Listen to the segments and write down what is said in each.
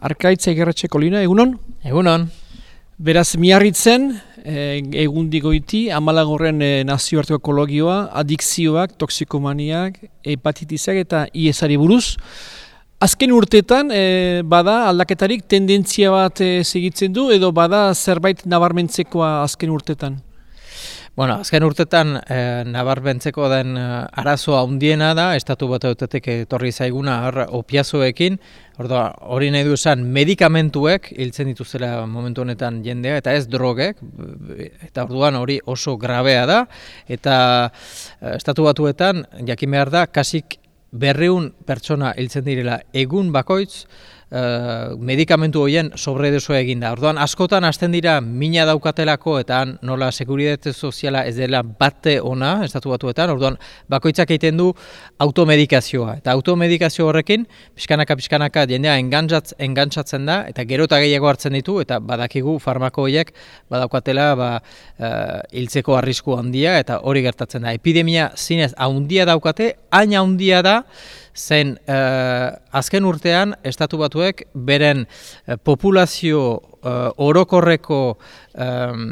Arkaitza egerratxeko lina, egunon? Egunon. Beraz, miarritzen, e, egundigoiti, amalagorren e, nazioarteko ekologioa, adikzioak, toksikomaniak, hepatitizak eta iesari buruz. Azken urteetan, e, bada aldaketarik tendentzia bat e, segitzen du, edo bada zerbait nabarmentzekoa azken urteetan? Bueno, azken urtetan e, nabarbentzeko den e, arazoa handiena da, estatu bat eutetek etorri zaiguna opiazoekin, hori nahi du esan medikamentuek hiltzen dituzela momentu honetan jendea, eta ez drogek, eta orduan hori oso grabea da, eta e, estatu batuetan, jakin behar da, kasik berreun pertsona hiltzen direla egun bakoitz, uh, medikamentu horien sobredesoa eginda. Orduan askotan hasten dira mina daukatelako eta nola seguritate soziala ez dela bate ona estatu batuetan. Orduan bakoitzak egiten du automedikazioa eta automedikazio horrekin pixkanaka pixkanaka jendea engantzatz, engantzatzen da eta gero eta gehiago hartzen ditu eta badakigu farmako horiek badaukatela ba, uh, hiltzeko arrisku handia eta hori gertatzen da. Epidemia zinez handia daukate, hain handia da zen uh, azken urtean estatu batuek beren uh, populazio uh, orokorreko um,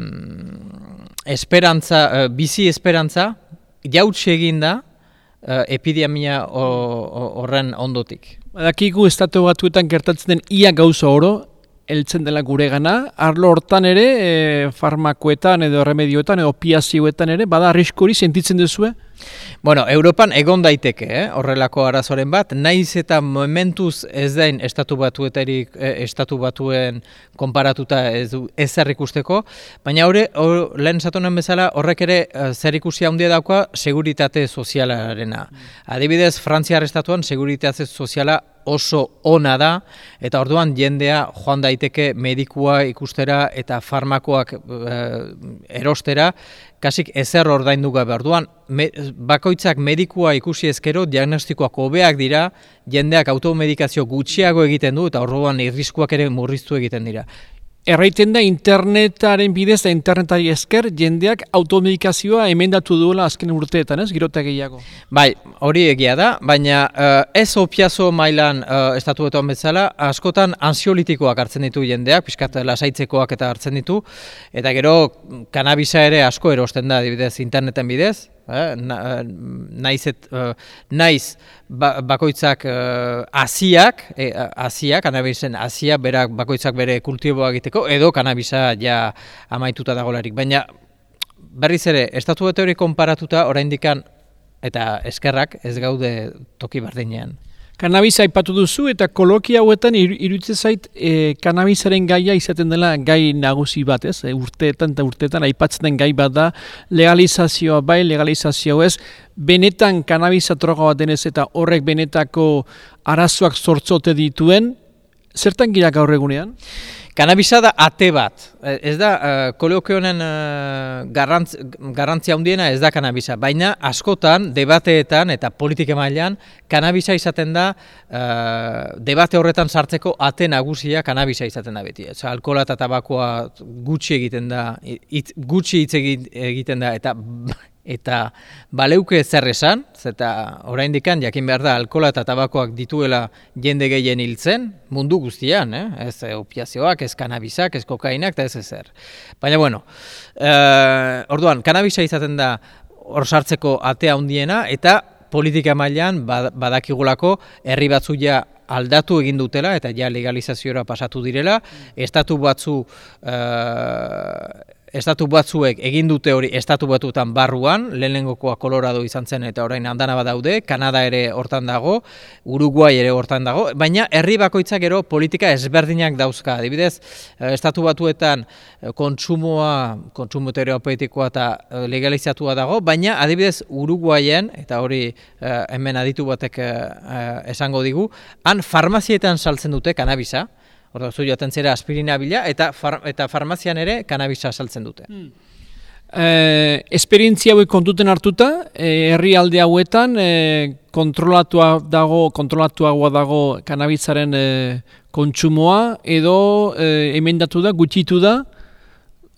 esperantza, uh, bizi esperantza jautsi eginda uh, epidemia horren ondotik. Badakigu estatu batuetan gertatzen den ia gauza oro, heltzen dela gure gana, arlo hortan ere, e, farmakoetan edo remedioetan edo piazioetan ere, bada arriskori sentitzen duzue? Bueno, Europan egon daiteke, eh? horrelako arazoren bat, naiz eta momentuz ez dain estatu batuetarik, eh, estatu batuen konparatuta ez, ez ikusteko, baina hori, or, lehen zatonen bezala, horrek ere uh, zer ikusi handia dauka seguritate sozialarena. Mm. Adibidez, Frantziar estatuan seguritate soziala oso ona da eta orduan jendea joan daiteke medikua ikustera eta farmakoak e, erostera kasik ezer ordaindu gabe orduan me, bakoitzak medikua ikusi ezkero diagnostikoak hobeak dira jendeak automedikazio gutxiago egiten du eta orduan irriskuak ere murriztu egiten dira Erraiten da internetaren bidez da internetari esker jendeak automedikazioa emendatu duela azken urteetan, ez? Girota gehiago. Bai, hori egia da, baina uh, ez opiazo mailan uh, estatuetan bezala, askotan ansiolitikoak hartzen ditu jendeak, pixkat lasaitzekoak eta hartzen ditu, eta gero kanabisa ere asko erosten da, dibidez, interneten bidez, eh, na, naiz, et, uh, naiz ba, bakoitzak uh, asiak, e, asiak, kanabisen asia, berak bakoitzak bere kultiboa egiteko, edo kanabisa ja amaituta dagolarik. Baina berriz ere, estatu hori konparatuta oraindikan eta eskerrak ez gaude toki berdinean. Kanabisa aipatu duzu eta kolokia hauetan iruditzen zait e, kanabisaren gaia izaten dela gai nagusi bat, ez? E, urteetan eta urteetan aipatzen den gai bat da legalizazioa bai, legalizazioa ez, benetan kanabisa droga bat denez eta horrek benetako arazoak sortzote dituen, zertan gira gaur egunean? Kanabisa da ate bat. E, ez da, uh, koloke honen uh, garrantz, garrantzia handiena ez da kanabisa. Baina askotan, debateetan eta politika mailan kanabisa izaten da, uh, debate horretan sartzeko ate nagusia kanabisa izaten da beti. Ez, alkola eta tabakoa gutxi egiten da, it, gutxi hitz egiten da, eta eta baleuke zer esan, eta orain jakin behar da alkola eta tabakoak dituela jende gehien hiltzen, mundu guztian, eh? ez opiazioak, ez kanabizak, ez kokainak, eta ez ezer. Baina, bueno, e, orduan, kanabisa izaten da hor sartzeko atea handiena eta politika mailan badakigulako herri batzu ja aldatu egin dutela eta ja legalizaziora pasatu direla, estatu batzu e, estatu batzuek egin dute hori estatu batutan barruan, lehenengokoa Colorado izan zen eta orain handana daude, Kanada ere hortan dago, Uruguay ere hortan dago, baina herri bakoitzak gero politika ezberdinak dauzka. Adibidez, eh, estatu batuetan eh, kontsumoa, kontsumo terapeutikoa eta eh, legalizatua dago, baina adibidez Uruguayen, eta hori hemen aditu batek esango digu, han farmazietan saltzen dute kanabisa, Orda, zu joaten zera aspirina bila, eta, far, eta farmazian ere kanabisa saltzen dute. Hmm. Eh, esperientzia hauek kontuten hartuta, eh, herri alde hauetan, eh, kontrolatua dago, kontrolatuagoa dago kanabizaren eh, kontsumoa, edo eh, emendatu da, gutxitu da,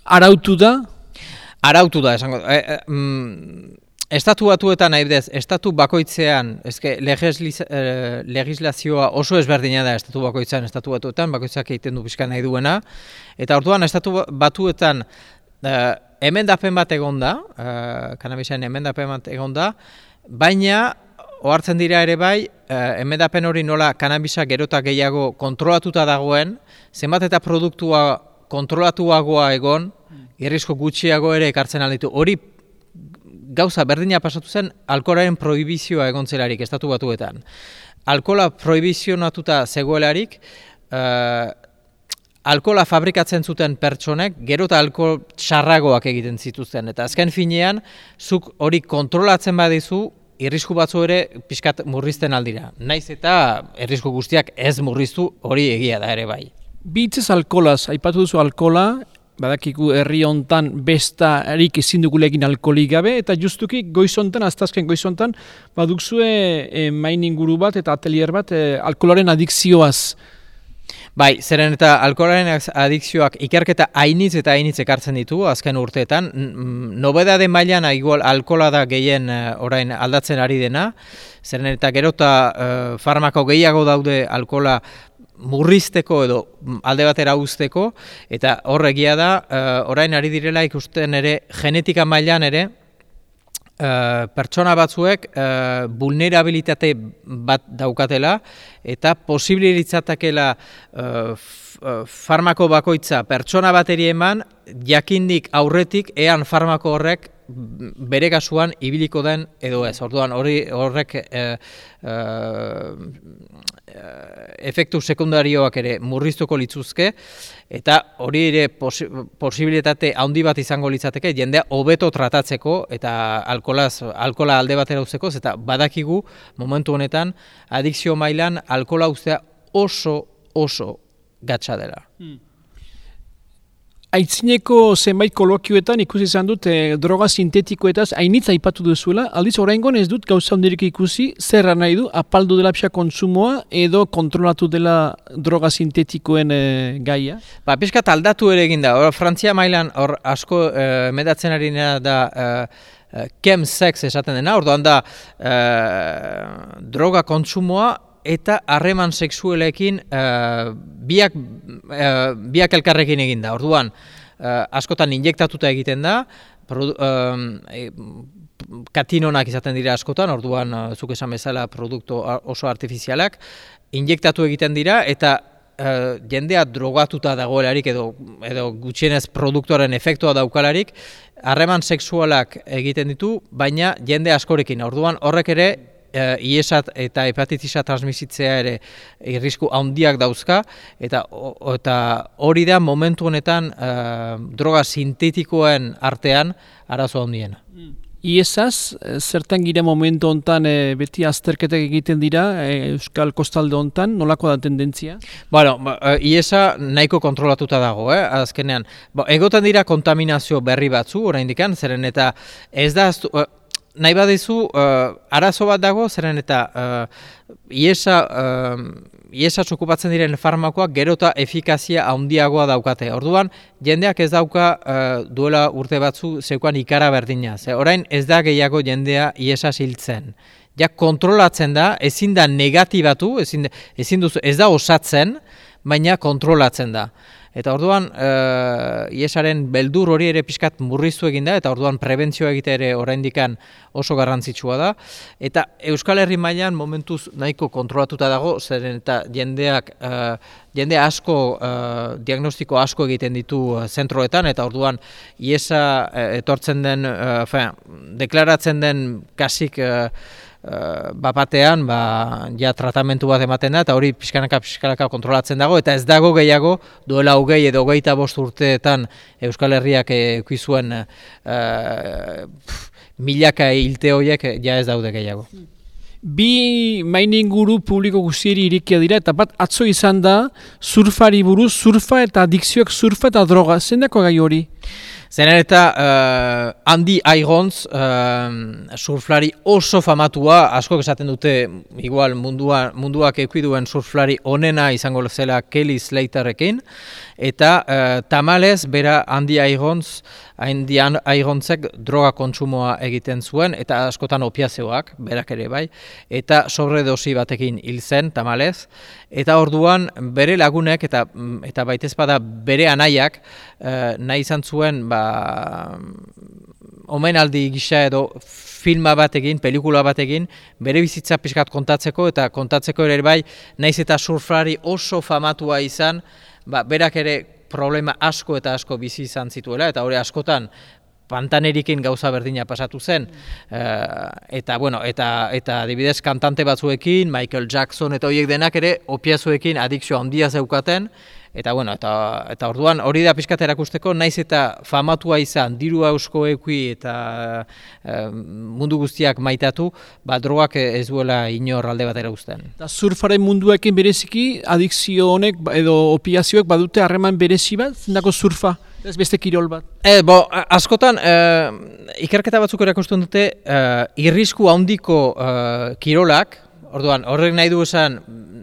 arautu da? Arautu da, esango. Eh, eh, mm, Estatu batuetan nahi estatu bakoitzean, ezke eh, legislazioa oso ezberdina da estatu bakoitzean, estatu batuetan, bakoitzak egiten du pixka nahi duena, eta orduan estatu batuetan uh, emendapen bat egonda, uh, kanabisen emendapen bat egonda, baina ohartzen dira ere bai, uh, emendapen hori nola kanabisa gerota gehiago kontrolatuta dagoen, zenbat eta produktua kontrolatuagoa egon, irrisko gutxiago ere ekartzen alditu. Hori gauza berdina pasatu zen alkolaren prohibizioa egontzelarik estatu batuetan. Alkola prohibizionatuta zegoelarik, uh, alkola fabrikatzen zuten pertsonek, gero eta alkohol txarragoak egiten zituzten. Eta azken finean, zuk hori kontrolatzen badizu, irrisku batzu ere pixkat murrizten aldira. Naiz eta irrisku guztiak ez murriztu hori egia da ere bai. Bitzez alkolaz, aipatu duzu alkola, badakiku herri hontan besta erik ezin dugulekin alkolik gabe, eta justuki goizontan, aztazken goizontan, badukzue e, main inguru bat eta atelier bat e, alkolaren adikzioaz. Bai, zeren eta alkolaren adikzioak ikerketa hainitz eta hainitz ekartzen ditu azken urteetan. Nobeda den mailan igual alkola da gehien orain aldatzen ari dena. Zeren eta gerota uh, farmako gehiago daude alkola murrizteko edo alde batera usteko eta horregia da uh, orain ari direla ikusten ere genetika mailan ere uh, pertsona batzuek uh, vulnerabilitate bat daukatela eta posibilitzatakela uh, farmako bakoitza pertsona bateri eman jakindik aurretik ean farmako horrek bere kasuan ibiliko den edo ez. Orduan hori horrek e, e, efektu sekundarioak ere murriztuko litzuzke eta hori ere posi, posibilitate handi bat izango litzateke jendea hobeto tratatzeko eta alkolaz, alkola alde batera uzeko eta badakigu momentu honetan adikzio mailan alkola uztea oso oso gatsa dela. Hmm. Aitzineko zenbait kolokioetan ikusi izan dut e, droga sintetikoetaz hainitz aipatu duzuela, aldiz oraingon ez dut gauza hondirik ikusi zer nahi du apaldu dela pixka konsumoa edo kontrolatu dela droga sintetikoen e, gaia? Ba, pixka aldatu ere egin da, Frantzia mailan hor asko e, medatzen ari da e, kem sex esaten dena, orduan da e, droga kontsumoa eta harreman sexuelekin uh, biak, uh, biak elkarrekin egin da. Orduan, uh, askotan injektatuta egiten da, produ, katinonak izaten dira askotan, orduan, uh, zuk esan bezala, produktu oso artifizialak, injektatu egiten dira, eta uh, jendea drogatuta dagoelarik edo, edo gutxienez produktuaren efektua daukalarik, harreman sexualak egiten ditu, baina jende askorekin. Orduan, horrek ere, uh, iesat eta hepatitisa transmisitzea ere irrisku handiak dauzka eta eta hori da momentu honetan uh, droga sintetikoen artean arazo handiena. Mm. Iesaz, eh, zertan gire momentu hontan beti azterketek egiten dira Euskal Kostalde hontan, nolako da tendentzia? Bueno, ba, Iesa nahiko kontrolatuta dago, eh? azkenean. Ba, egoten dira kontaminazio berri batzu, oraindik zeren eta ez da, nahi badizu, uh, arazo bat dago, zeren eta uh, iesa, uh, iesa txokupatzen diren farmakoak gerota efikazia handiagoa daukate. Orduan, jendeak ez dauka uh, duela urte batzu zeukan ikara berdina. Ze, orain ez da gehiago jendea iesa siltzen. Ja kontrolatzen da, ezin da negatibatu, ezin, ezin duzu, ez da osatzen, baina kontrolatzen da. Eta orduan, e, iesaren beldur hori ere pixkat murriztu egin da, eta orduan prebentzioa egite ere oraindikan oso garrantzitsua da. Eta Euskal Herri mailan momentuz nahiko kontrolatuta dago, zeren eta jendeak, e, jende asko, e, diagnostiko asko egiten ditu zentroetan, eta orduan iesa etortzen den, e, deklaratzen den kasik, uh, bapatean ba, ja tratamentu bat ematen da eta hori pixkanaka pixkanaka kontrolatzen dago eta ez dago gehiago duela hogei edo hogeita bost urteetan Euskal Herriak ekuizuen uh, eh, milaka hilte horiek ja ez daude gehiago. Bi mainin guru publiko guztieri irikia dira eta bat atzo izan da surfari buruz, surfa eta adikzioak surfa eta droga. Zendako gai hori? Zenen eta uh, handi aigontz uh, surflari oso famatua, asko esaten dute igual mundua, munduak ekuiduen surflari onena izango zela Kelly Slaterrekin, eta uh, tamalez bera handi aigontz hain dian aigontzek droga kontsumoa egiten zuen, eta askotan opiazioak, berak ere bai, eta sobredosi batekin hil zen, tamalez, eta orduan bere lagunek, eta, eta baitez bada bere anaiak, eh, nahi izan zuen, ba, omenaldi gisa edo filma batekin, pelikula batekin, bere bizitza pixkat kontatzeko eta kontatzeko ere bai, naiz eta surfrari oso famatua izan, ba, berak ere problema asko eta asko bizi izan zituela, eta hori askotan pantanerikin gauza berdina pasatu zen, uh, eta, bueno, eta, eta adibidez kantante batzuekin, Michael Jackson eta horiek denak ere, opiazuekin adikzioa handia zeukaten, Eta, bueno, eta, eta orduan hori da pixkat erakusteko, naiz eta famatua izan, diru hausko eki eta mundu guztiak maitatu, ba, drogak ez duela inor alde bat erakusten. Eta surfaren munduekin bereziki, adikzio honek ba, edo opiazioek badute harreman berezi bat, zindako surfa? Ez beste kirol bat. E, bo, askotan, e, ikerketa batzuk erakusten dute, e, irrisku handiko e, kirolak, orduan, horrek nahi du esan,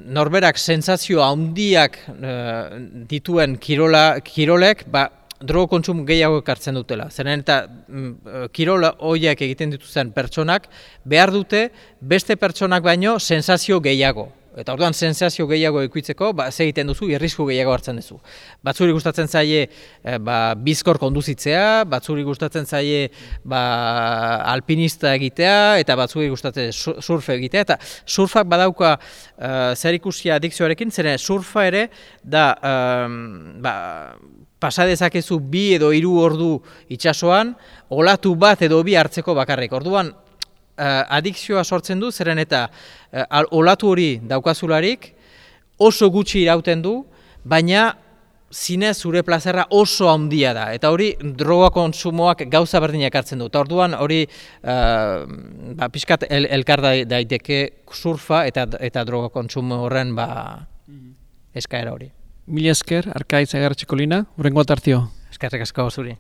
norberak sentsazio handiak uh, dituen kirola, kirolek, ba, drogo kontsum gehiago ekartzen dutela. Zeren eta mm, eh, kirola horiek egiten dituzten pertsonak behar dute beste pertsonak baino sensazio gehiago. Eta orduan sensazio gehiago ikuitzeko, ba, ze egiten duzu, irrisku gehiago hartzen duzu. Batzuri gustatzen zaie e, ba, bizkor konduzitzea, batzuri gustatzen zaie ba, alpinista egitea, eta batzuri gustatzen surfe egitea, eta surfak badauka uh, zer ikusia adikzioarekin, zeren surfa ere da um, ba, pasadezakezu bi edo hiru ordu itsasoan, olatu bat edo bi hartzeko bakarrik. Orduan, adikzioa sortzen du, zeren eta uh, olatu hori daukazularik oso gutxi irauten du, baina zine zure plazerra oso handia da. Eta hori droga konsumoak gauza berdinak hartzen du. Eta orduan hori uh, ba, pixkat el, elkar daiteke surfa eta, eta droga konsumo horren ba, mhm. eskaera hori. Mila esker, arkaitza garratxeko lina, urrengo atartio. Eskerrik asko zuri.